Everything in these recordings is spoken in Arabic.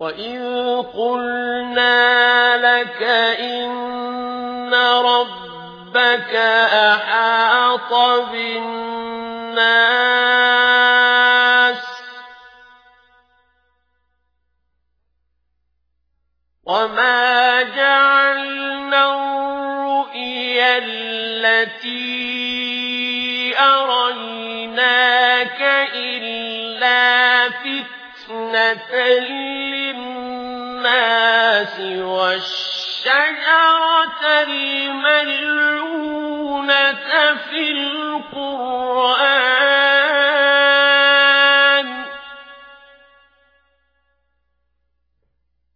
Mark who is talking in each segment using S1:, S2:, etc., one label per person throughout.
S1: وإذ قلنا لك إن ربك أحاط بالناس وما جعلنا الرؤيا التي أريناك إلا فتنة للناس والشجرة الملعونة في القرآن.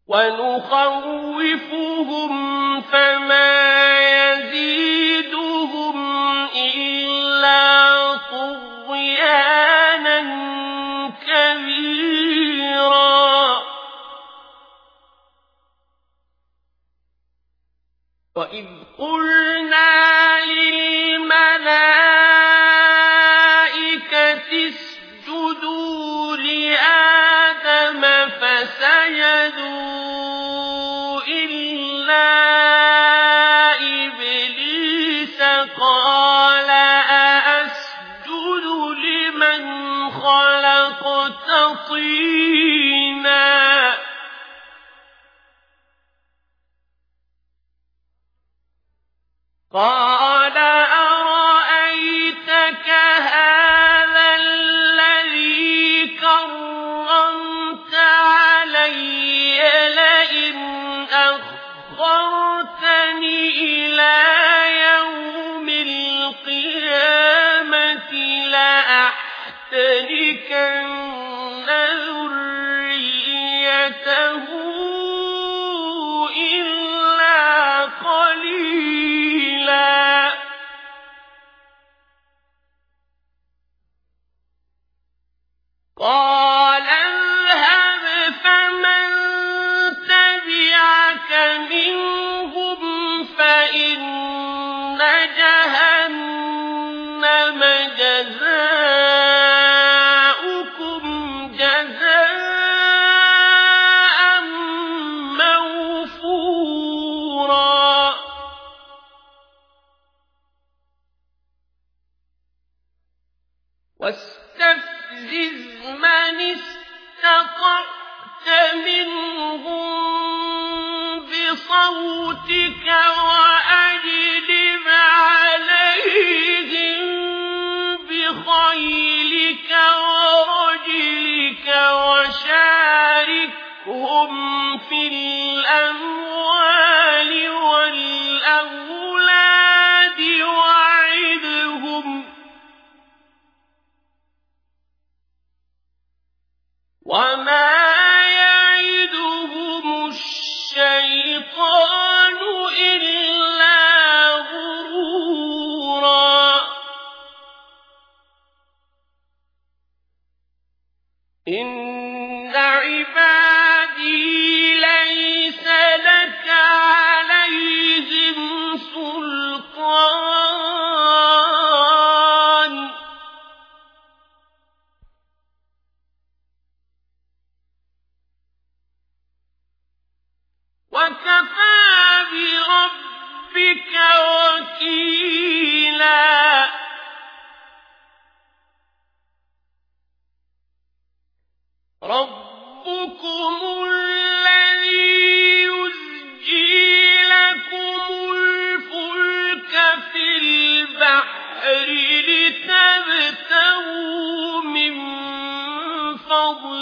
S1: ونخوفهم فما وإذ قلنا للملائكة اسجدوا لآدم فسجدوا إلا إبليس قال أأسجد لمن خلقت طينا قال أرأيتك هذا الذي كرمت علي لئن أخرتني إلى يوم القيامة واستفزز من استطعت منهم بصوتك وأجلب عليهم بخيلك ورجلك وشاركهم في الأموال وكيلا. ربكم الذي يزجي لكم الفلك في البحر لتبتغوا من فضله.